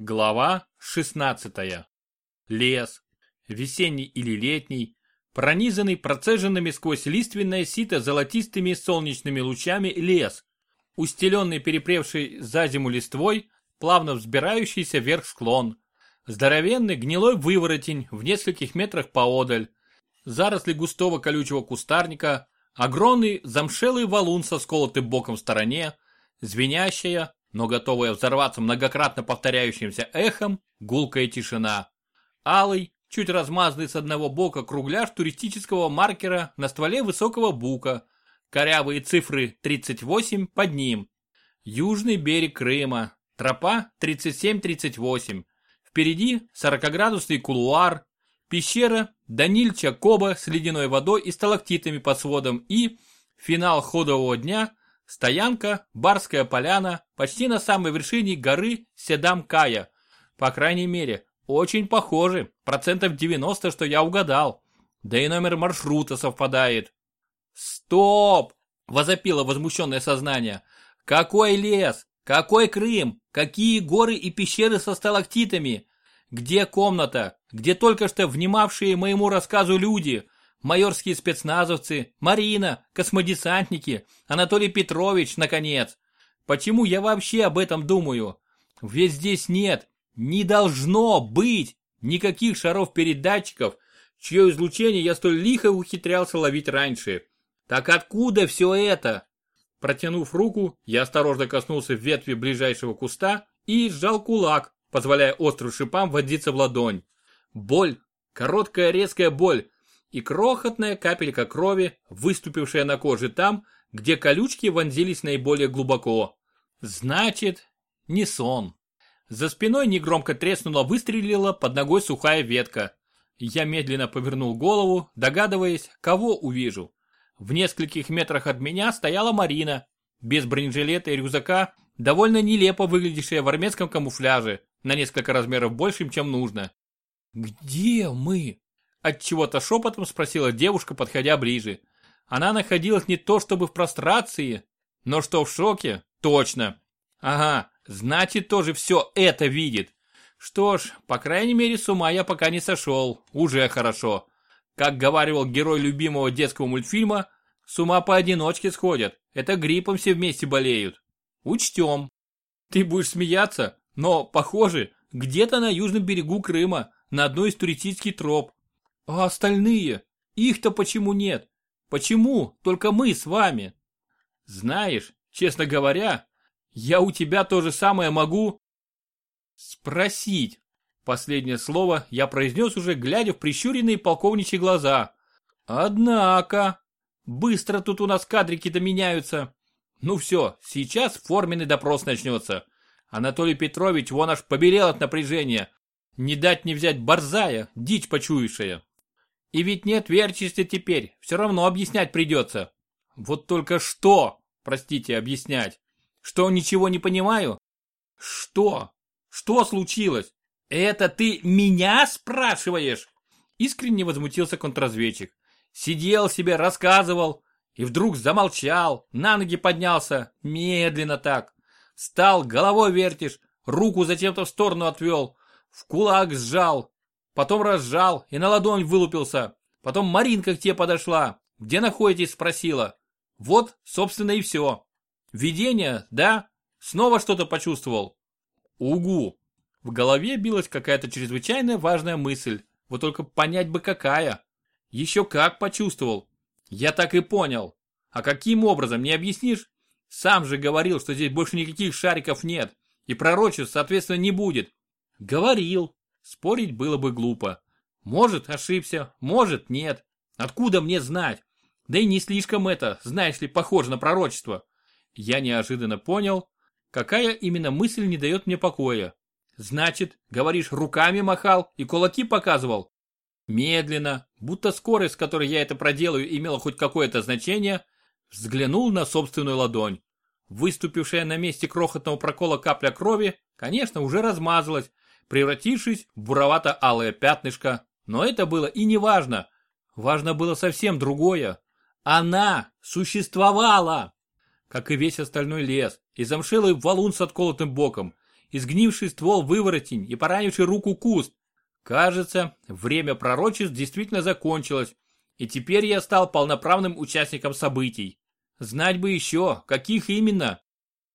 Глава 16. Лес. Весенний или летний, пронизанный процеженными сквозь лиственное сито золотистыми солнечными лучами лес, устеленный перепревший за зиму листвой, плавно взбирающийся вверх склон, здоровенный гнилой выворотень в нескольких метрах поодаль, заросли густого колючего кустарника, огромный замшелый валун со сколотым боком в стороне, звенящая, но готовая взорваться многократно повторяющимся эхом, гулкая тишина. Алый, чуть размазанный с одного бока кругляш туристического маркера на стволе высокого бука, корявые цифры 38 под ним. Южный берег Крыма, тропа 37-38, впереди 40-градусный кулуар, пещера Данильча Коба с ледяной водой и сталактитами под сводом и финал ходового дня Стоянка, Барская поляна, почти на самой вершине горы Седам-Кая. По крайней мере, очень похожи, процентов 90, что я угадал. Да и номер маршрута совпадает. Стоп! Возопило возмущенное сознание. Какой лес? Какой Крым? Какие горы и пещеры со сталактитами? Где комната? Где только что внимавшие моему рассказу люди? Майорские спецназовцы, Марина, космодесантники, Анатолий Петрович, наконец. Почему я вообще об этом думаю? Ведь здесь нет, не должно быть никаких шаров-передатчиков, чье излучение я столь лихо ухитрялся ловить раньше. Так откуда все это? Протянув руку, я осторожно коснулся ветви ближайшего куста и сжал кулак, позволяя острым шипам водиться в ладонь. Боль, короткая резкая боль, и крохотная капелька крови, выступившая на коже там, где колючки вонзились наиболее глубоко. Значит, не сон. За спиной негромко треснула, выстрелила под ногой сухая ветка. Я медленно повернул голову, догадываясь, кого увижу. В нескольких метрах от меня стояла Марина, без бронежилета и рюкзака, довольно нелепо выглядящая в армейском камуфляже, на несколько размеров большим, чем нужно. «Где мы?» От чего-то шепотом спросила девушка, подходя ближе. Она находилась не то чтобы в прострации, но что в шоке, точно. Ага, значит тоже все это видит. Что ж, по крайней мере с ума я пока не сошел, уже хорошо. Как говаривал герой любимого детского мультфильма, с ума поодиночке сходят, это гриппом все вместе болеют. Учтем. Ты будешь смеяться, но, похоже, где-то на южном берегу Крыма, на одной из туристических троп, а остальные? Их-то почему нет? Почему только мы с вами? Знаешь, честно говоря, я у тебя то же самое могу спросить. Последнее слово я произнес уже, глядя в прищуренные полковничьи глаза. Однако, быстро тут у нас кадрики-то меняются. Ну все, сейчас форменный допрос начнется. Анатолий Петрович вон аж побелел от напряжения. Не дать не взять борзая, дичь почуявшая. И ведь нет верчести теперь, все равно объяснять придется. Вот только что, простите, объяснять? Что ничего не понимаю? Что? Что случилось? Это ты меня спрашиваешь? Искренне возмутился контрразведчик. Сидел себе, рассказывал, и вдруг замолчал, на ноги поднялся, медленно так. Стал, головой вертишь, руку зачем-то в сторону отвел, в кулак сжал, потом разжал и на ладонь вылупился. Потом Маринка к тебе подошла. Где находитесь, спросила. Вот, собственно, и все. Видение, да? Снова что-то почувствовал? Угу. В голове билась какая-то чрезвычайно важная мысль. Вот только понять бы какая. Еще как почувствовал. Я так и понял. А каким образом, не объяснишь? Сам же говорил, что здесь больше никаких шариков нет. И пророчеств, соответственно, не будет. Говорил. Спорить было бы глупо. Может, ошибся, может, нет. Откуда мне знать? Да и не слишком это, знаешь ли, похоже на пророчество. Я неожиданно понял, какая именно мысль не дает мне покоя. Значит, говоришь, руками махал и кулаки показывал? Медленно, будто скорость, с которой я это проделаю, имела хоть какое-то значение, взглянул на собственную ладонь. Выступившая на месте крохотного прокола капля крови, конечно, уже размазалась, превратившись в буровато-алое пятнышко. Но это было и не важно. Важно было совсем другое. Она существовала! Как и весь остальной лес, и замшелый валун с отколотым боком, изгнивший ствол выворотень и поранивший руку куст. Кажется, время пророчеств действительно закончилось, и теперь я стал полноправным участником событий. Знать бы еще, каких именно.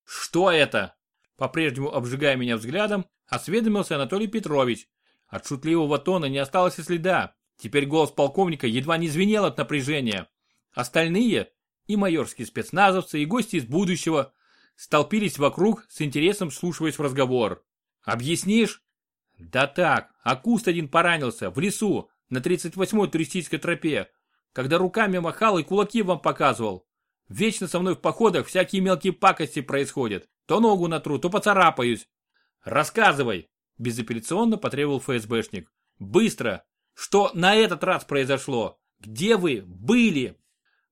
Что это? По-прежнему обжигая меня взглядом, осведомился Анатолий Петрович. От шутливого тона не осталось и следа. Теперь голос полковника едва не звенел от напряжения. Остальные, и майорские спецназовцы, и гости из будущего, столпились вокруг, с интересом слушаясь в разговор. «Объяснишь?» «Да так, а куст один поранился, в лесу, на 38-й туристической тропе, когда руками махал и кулаки вам показывал. Вечно со мной в походах всякие мелкие пакости происходят. То ногу натру, то поцарапаюсь. Рассказывай, безапелляционно потребовал ФСБшник. Быстро! Что на этот раз произошло? Где вы были?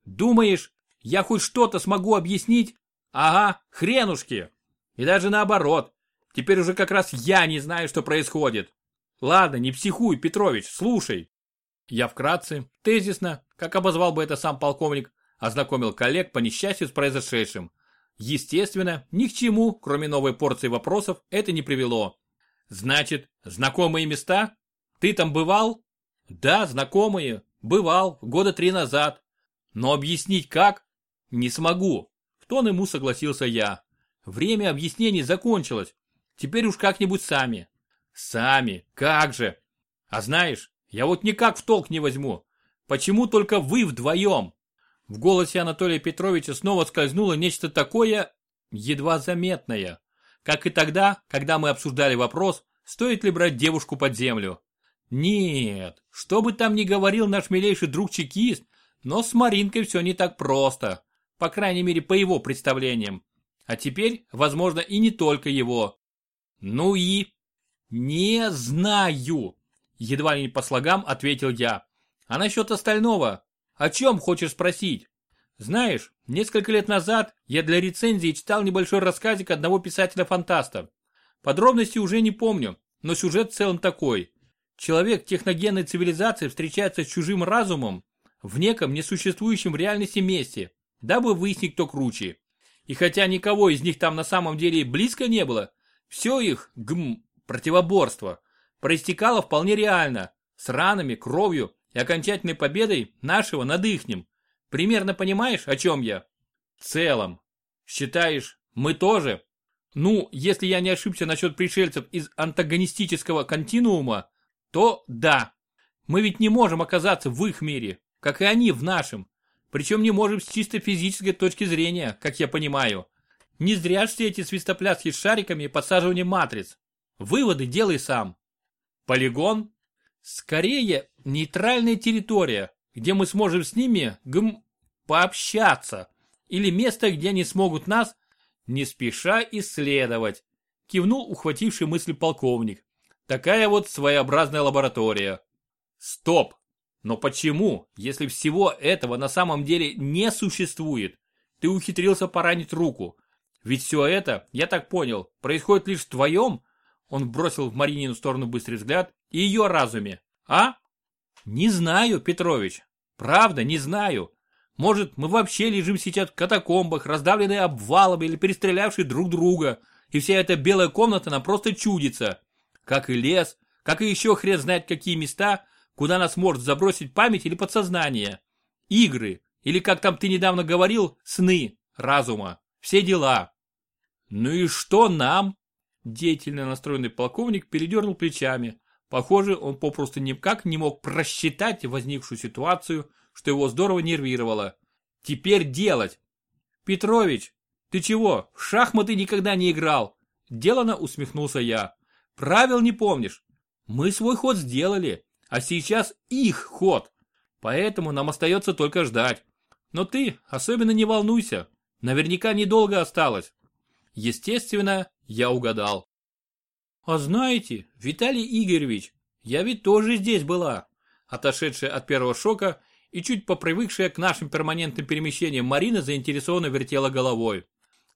Думаешь, я хоть что-то смогу объяснить? Ага, хренушки. И даже наоборот. Теперь уже как раз я не знаю, что происходит. Ладно, не психуй, Петрович, слушай. Я вкратце, тезисно, как обозвал бы это сам полковник, ознакомил коллег по несчастью с произошедшим. Естественно, ни к чему, кроме новой порции вопросов, это не привело. Значит, знакомые места? Ты там бывал? Да, знакомые. Бывал, года три назад. Но объяснить как? Не смогу. В тон ему согласился я. Время объяснений закончилось. Теперь уж как-нибудь сами. Сами, как же. А знаешь, я вот никак в толк не возьму. Почему только вы вдвоем? В голосе Анатолия Петровича снова скользнуло нечто такое, едва заметное, как и тогда, когда мы обсуждали вопрос, стоит ли брать девушку под землю. Нет, что бы там ни говорил наш милейший друг-чекист, но с Маринкой все не так просто, по крайней мере по его представлениям. А теперь, возможно, и не только его. Ну и... Не знаю, едва ли не по слогам ответил я. А насчет остального, о чем хочешь спросить? Знаешь, несколько лет назад я для рецензии читал небольшой рассказик одного писателя-фантаста. Подробности уже не помню, но сюжет в целом такой. Человек техногенной цивилизации встречается с чужим разумом в неком несуществующем в реальности месте, дабы выяснить, кто круче. И хотя никого из них там на самом деле близко не было, все их, гм, противоборство, проистекало вполне реально, с ранами, кровью и окончательной победой нашего над ихним. Примерно понимаешь, о чем я? В целом. Считаешь, мы тоже? Ну, если я не ошибся насчет пришельцев из антагонистического континуума, то да. Мы ведь не можем оказаться в их мире, как и они в нашем. Причем не можем с чисто физической точки зрения, как я понимаю. Не зря все эти свистопляски с шариками и подсаживание матриц. Выводы делай сам. Полигон? Скорее, нейтральная территория, где мы сможем с ними гм, пообщаться. Или место, где они смогут нас не спеша исследовать. Кивнул ухвативший мысль полковник. Такая вот своеобразная лаборатория. Стоп! Но почему, если всего этого на самом деле не существует, ты ухитрился поранить руку? Ведь все это, я так понял, происходит лишь в твоем, он бросил в Маринину сторону быстрый взгляд, и ее разуме, а? Не знаю, Петрович. Правда, не знаю. Может, мы вообще лежим сейчас в катакомбах, раздавленные обвалами или перестрелявшие друг друга, и вся эта белая комната нам просто чудится. Как и лес, как и еще хрен знает какие места, куда нас может забросить память или подсознание. Игры, или как там ты недавно говорил, сны, разума, все дела. Ну и что нам? Деятельно настроенный полковник передернул плечами. Похоже, он попросту никак не мог просчитать возникшую ситуацию, что его здорово нервировало. Теперь делать. Петрович, ты чего, в шахматы никогда не играл? Делано усмехнулся я. Правил не помнишь. Мы свой ход сделали, а сейчас их ход. Поэтому нам остается только ждать. Но ты особенно не волнуйся. Наверняка недолго осталось. Естественно, я угадал. А знаете, Виталий Игоревич, я ведь тоже здесь была. Отошедшая от первого шока и чуть попривыкшая к нашим перманентным перемещениям Марина заинтересованно вертела головой.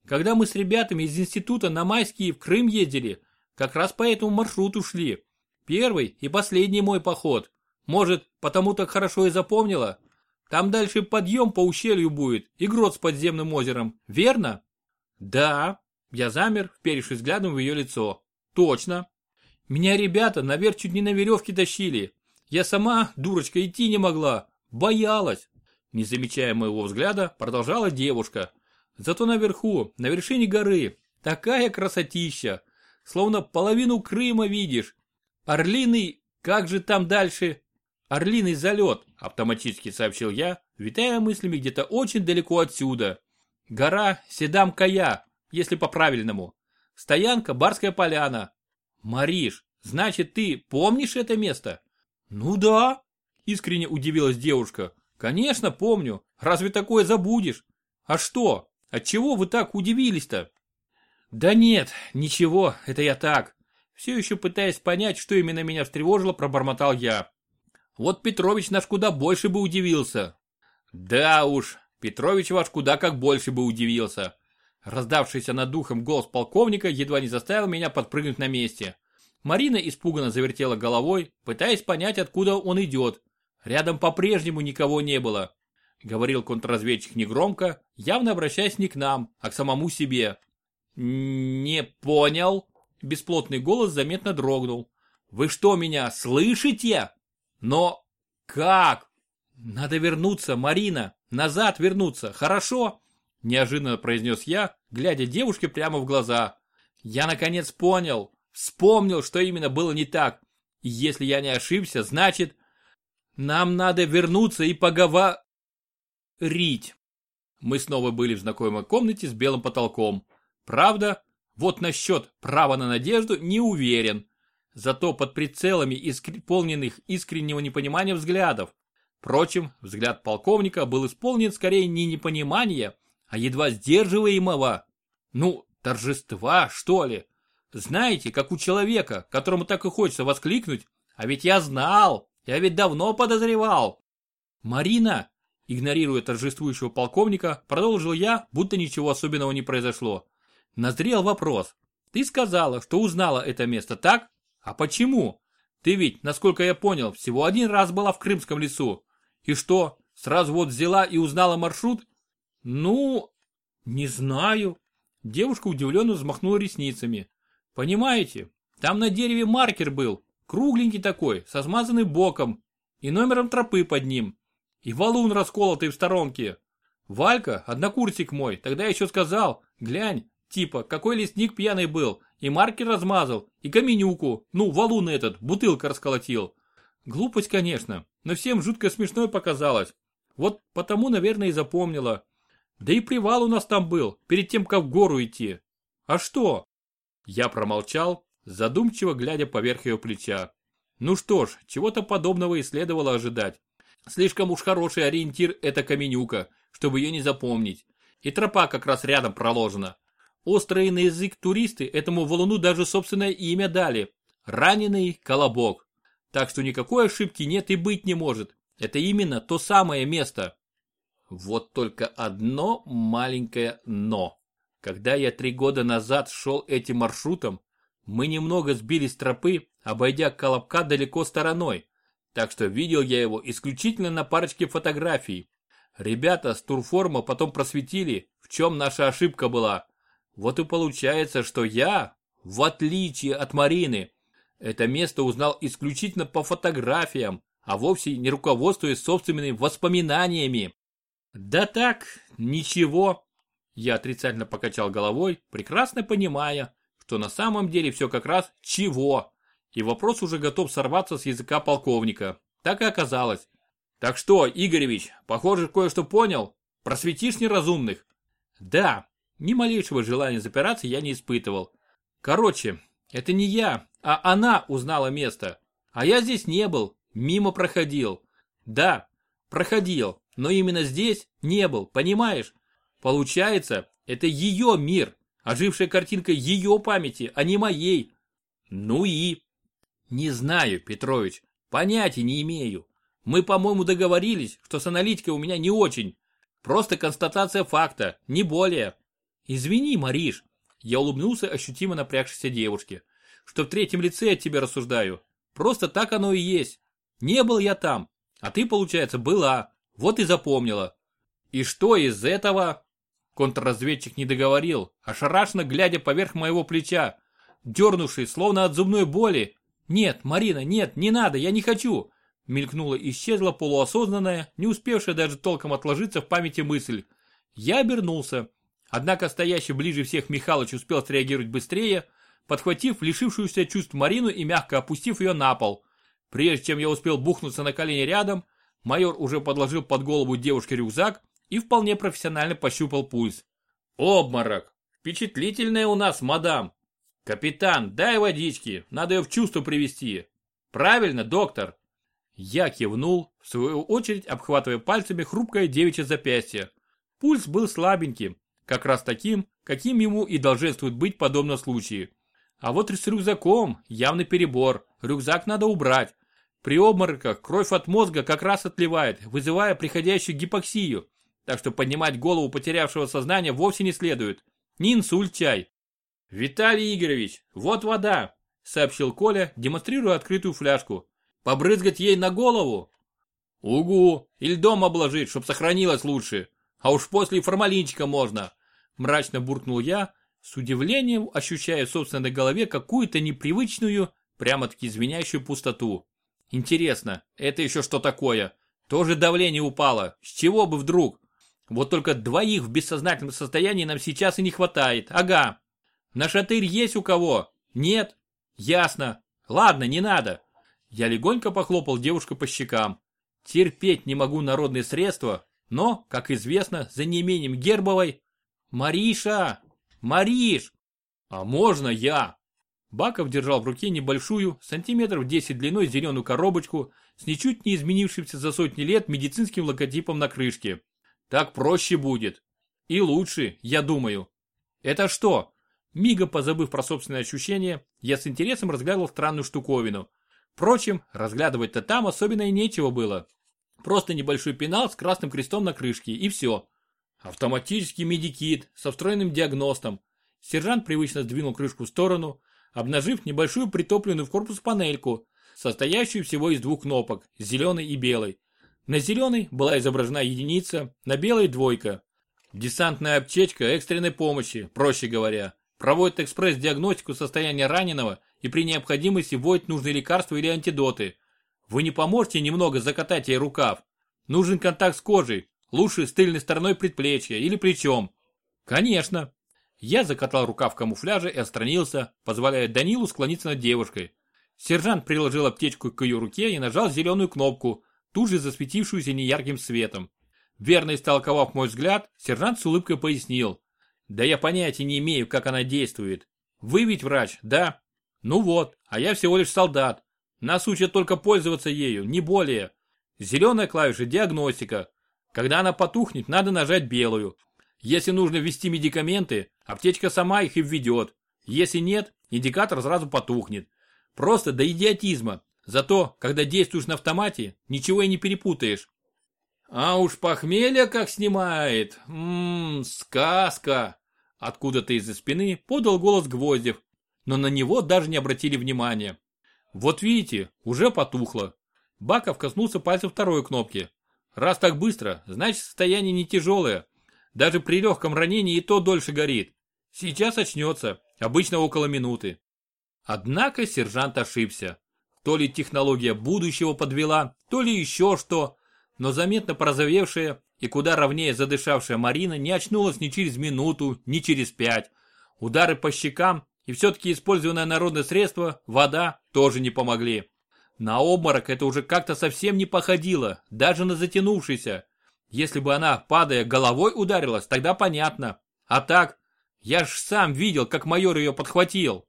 Когда мы с ребятами из института на майские в Крым ездили, как раз по этому маршруту шли. Первый и последний мой поход. Может, потому так хорошо и запомнила? Там дальше подъем по ущелью будет и грот с подземным озером, верно? Да, Я замер, вперевшись взглядом в ее лицо. Точно. Меня ребята наверх чуть не на веревке тащили. Я сама, дурочка, идти не могла. Боялась. Не замечая моего взгляда, продолжала девушка. Зато наверху, на вершине горы, такая красотища. Словно половину Крыма видишь. Орлиный, как же там дальше? Орлиный залет, автоматически сообщил я, витая мыслями где-то очень далеко отсюда. Гора Седам-Кая, если по-правильному. Стоянка Барская поляна. Мариш, значит ты помнишь это место? Ну да, искренне удивилась девушка. Конечно помню, разве такое забудешь? А что, отчего вы так удивились-то? Да нет, ничего, это я так. Все еще пытаясь понять, что именно меня встревожило, пробормотал я. Вот Петрович наш куда больше бы удивился. Да уж, Петрович ваш куда как больше бы удивился. Раздавшийся над духом голос полковника едва не заставил меня подпрыгнуть на месте. Марина испуганно завертела головой, пытаясь понять, откуда он идет. Рядом по-прежнему никого не было. Говорил контрразведчик негромко, явно обращаясь не к нам, а к самому себе. «Не понял?» Бесплотный голос заметно дрогнул. «Вы что, меня слышите?» «Но как?» «Надо вернуться, Марина, назад вернуться, хорошо?» Неожиданно произнес я, глядя девушке прямо в глаза. Я наконец понял, вспомнил, что именно было не так. И если я не ошибся, значит, нам надо вернуться и поговорить. Мы снова были в знакомой комнате с белым потолком. Правда, вот насчет права на надежду не уверен. Зато под прицелами исполненных искреннего непонимания взглядов. Впрочем, взгляд полковника был исполнен скорее не непонимания, а едва сдерживаемого, ну, торжества, что ли. Знаете, как у человека, которому так и хочется воскликнуть, а ведь я знал, я ведь давно подозревал. Марина, игнорируя торжествующего полковника, продолжил я, будто ничего особенного не произошло. Назрел вопрос. Ты сказала, что узнала это место, так? А почему? Ты ведь, насколько я понял, всего один раз была в Крымском лесу. И что, сразу вот взяла и узнала маршрут ну, не знаю. Девушка удивленно взмахнула ресницами. Понимаете, там на дереве маркер был, кругленький такой, со смазанным боком и номером тропы под ним. И валун расколотый в сторонке. Валька, однокурсик мой, тогда еще сказал, глянь, типа, какой лесник пьяный был, и маркер размазал, и каменюку, ну, валун этот, бутылка расколотил. Глупость, конечно, но всем жутко смешной показалось. Вот потому, наверное, и запомнила. Да и привал у нас там был, перед тем, как в гору идти. А что? Я промолчал, задумчиво глядя поверх ее плеча. Ну что ж, чего-то подобного и следовало ожидать. Слишком уж хороший ориентир эта каменюка, чтобы ее не запомнить. И тропа как раз рядом проложена. Острые на язык туристы этому валуну даже собственное имя дали. Раненый колобок. Так что никакой ошибки нет и быть не может. Это именно то самое место. Вот только одно маленькое «но». Когда я три года назад шел этим маршрутом, мы немного сбились с тропы, обойдя Колобка далеко стороной, так что видел я его исключительно на парочке фотографий. Ребята с турформа потом просветили, в чем наша ошибка была. Вот и получается, что я, в отличие от Марины, это место узнал исключительно по фотографиям, а вовсе не руководствуясь собственными воспоминаниями. Да так, ничего. Я отрицательно покачал головой, прекрасно понимая, что на самом деле все как раз чего. И вопрос уже готов сорваться с языка полковника. Так и оказалось. Так что, Игоревич, похоже, кое-что понял? Просветишь неразумных? Да, ни малейшего желания запираться я не испытывал. Короче, это не я, а она узнала место. А я здесь не был, мимо проходил. Да, проходил, но именно здесь не был, понимаешь? Получается, это ее мир, ожившая картинка ее памяти, а не моей. Ну и? Не знаю, Петрович, понятия не имею. Мы, по-моему, договорились, что с аналитикой у меня не очень. Просто констатация факта, не более. Извини, Мариш. Я улыбнулся ощутимо напрягшейся девушке, что в третьем лице от тебя рассуждаю. Просто так оно и есть. Не был я там, а ты, получается, была. Вот и запомнила. И что из этого? Контрразведчик не договорил, ошарашенно глядя поверх моего плеча, дернувший, словно от зубной боли. «Нет, Марина, нет, не надо, я не хочу!» Мелькнула исчезла полуосознанная, не успевшая даже толком отложиться в памяти мысль. Я обернулся. Однако стоящий ближе всех Михалыч успел среагировать быстрее, подхватив лишившуюся чувств Марину и мягко опустив ее на пол. Прежде чем я успел бухнуться на колени рядом, майор уже подложил под голову девушки рюкзак и вполне профессионально пощупал пульс. «Обморок! Впечатлительная у нас, мадам! Капитан, дай водички, надо ее в чувство привести. Правильно, доктор?» Я кивнул, в свою очередь обхватывая пальцами хрупкое девичье запястье. Пульс был слабеньким, как раз таким, каким ему и долженствует быть в подобном случае. А вот с рюкзаком явный перебор, рюкзак надо убрать. При обмороках кровь от мозга как раз отливает, вызывая приходящую гипоксию, так что поднимать голову потерявшего сознание вовсе не следует. Не инсульт чай. «Виталий Игоревич, вот вода», — сообщил Коля, демонстрируя открытую фляжку. «Побрызгать ей на голову?» «Угу, или дом обложить, чтоб сохранилось лучше. А уж после формалинчика можно», — мрачно буркнул я, с удивлением ощущая в собственной голове какую-то непривычную, прямо-таки звенящую пустоту. «Интересно, это еще что такое? Тоже давление упало, с чего бы вдруг?» Вот только двоих в бессознательном состоянии нам сейчас и не хватает. Ага. На шатырь есть у кого? Нет? Ясно. Ладно, не надо. Я легонько похлопал девушку по щекам. Терпеть не могу народные средства, но, как известно, за неимением Гербовой... Мариша! Мариш! А можно я? Баков держал в руке небольшую, сантиметров 10 длиной зеленую коробочку с ничуть не изменившимся за сотни лет медицинским логотипом на крышке. Так проще будет. И лучше, я думаю. Это что? Мига позабыв про собственные ощущения, я с интересом разглядывал странную штуковину. Впрочем, разглядывать-то там особенно и нечего было. Просто небольшой пенал с красным крестом на крышке, и все. Автоматический медикит со встроенным диагностом. Сержант привычно сдвинул крышку в сторону, обнажив небольшую притопленную в корпус панельку, состоящую всего из двух кнопок, зеленой и белой. На зеленой была изображена единица, на белой двойка. Десантная аптечка экстренной помощи, проще говоря, проводит экспресс-диагностику состояния раненого и при необходимости вводит нужные лекарства или антидоты. Вы не поможете немного закатать ей рукав? Нужен контакт с кожей, лучше с тыльной стороной предплечья или плечом. Конечно. Я закатал рукав в камуфляже и отстранился, позволяя Данилу склониться над девушкой. Сержант приложил аптечку к ее руке и нажал зеленую кнопку, тут же засветившуюся неярким светом. Верно истолковав мой взгляд, сержант с улыбкой пояснил. Да я понятия не имею, как она действует. Вы ведь врач, да? Ну вот, а я всего лишь солдат. Нас учат только пользоваться ею, не более. Зеленая клавиша – диагностика. Когда она потухнет, надо нажать белую. Если нужно ввести медикаменты, аптечка сама их и введет. Если нет, индикатор сразу потухнет. Просто до идиотизма. Зато, когда действуешь на автомате, ничего и не перепутаешь. А уж похмелье как снимает. Ммм, сказка. Откуда-то из-за спины подал голос Гвоздев, но на него даже не обратили внимания. Вот видите, уже потухло. Баков коснулся пальцем второй кнопки. Раз так быстро, значит состояние не тяжелое. Даже при легком ранении и то дольше горит. Сейчас очнется, обычно около минуты. Однако сержант ошибся. То ли технология будущего подвела, то ли еще что. Но заметно порозовевшая и куда ровнее задышавшая Марина не очнулась ни через минуту, ни через пять. Удары по щекам и все-таки использованное народное средство, вода, тоже не помогли. На обморок это уже как-то совсем не походило, даже на затянувшийся. Если бы она, падая, головой ударилась, тогда понятно. А так, я ж сам видел, как майор ее подхватил.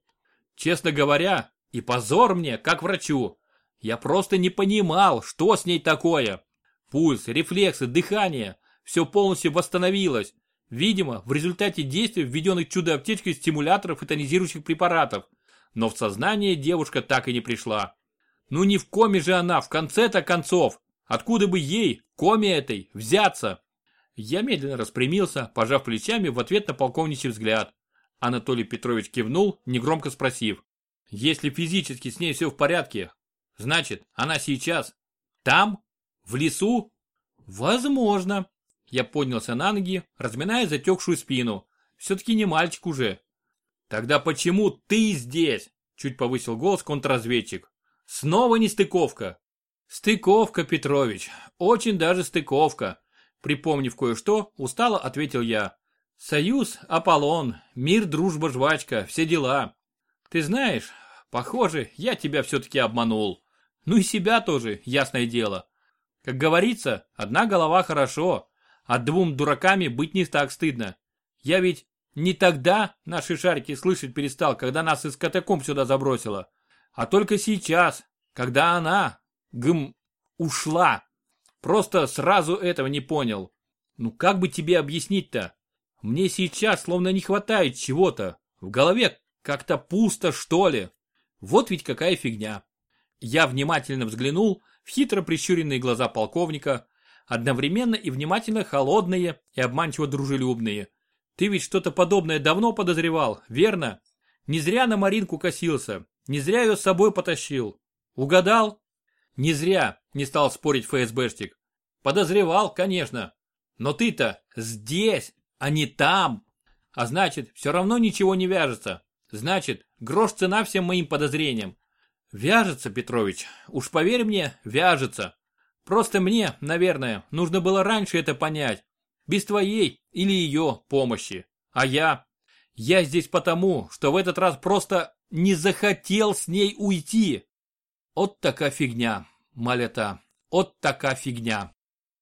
Честно говоря, и позор мне, как врачу. Я просто не понимал, что с ней такое. Пульс, рефлексы, дыхание – все полностью восстановилось. Видимо, в результате действия введенных чудо-аптечкой стимуляторов и тонизирующих препаратов. Но в сознание девушка так и не пришла. Ну не в коме же она, в конце-то концов. Откуда бы ей, коме этой, взяться? Я медленно распрямился, пожав плечами в ответ на полковничий взгляд. Анатолий Петрович кивнул, негромко спросив. Если физически с ней все в порядке, значит, она сейчас там? В лесу? Возможно. Я поднялся на ноги, разминая затекшую спину. Все-таки не мальчик уже. Тогда почему ты здесь? Чуть повысил голос контрразведчик. Снова нестыковка. Стыковка, Петрович. Очень даже стыковка. Припомнив кое-что, устало ответил я. Союз, Аполлон, мир, дружба, жвачка, все дела. Ты знаешь, похоже, я тебя все-таки обманул. Ну и себя тоже, ясное дело. Как говорится, одна голова хорошо, а двум дураками быть не так стыдно. Я ведь не тогда наши шарики слышать перестал, когда нас из катакомб сюда забросило, а только сейчас, когда она, гм, ушла. Просто сразу этого не понял. Ну как бы тебе объяснить-то? Мне сейчас словно не хватает чего-то. В голове как-то пусто, что ли. Вот ведь какая фигня. Я внимательно взглянул в хитро прищуренные глаза полковника, одновременно и внимательно холодные и обманчиво дружелюбные. Ты ведь что-то подобное давно подозревал, верно? Не зря на Маринку косился, не зря ее с собой потащил. Угадал? Не зря, не стал спорить ФСБшник. Подозревал, конечно. Но ты-то здесь, а не там. А значит, все равно ничего не вяжется. Значит, грош цена всем моим подозрениям. Вяжется, Петрович, уж поверь мне, вяжется. Просто мне, наверное, нужно было раньше это понять. Без твоей или ее помощи. А я? Я здесь потому, что в этот раз просто не захотел с ней уйти. От такая фигня, малята, от такая фигня.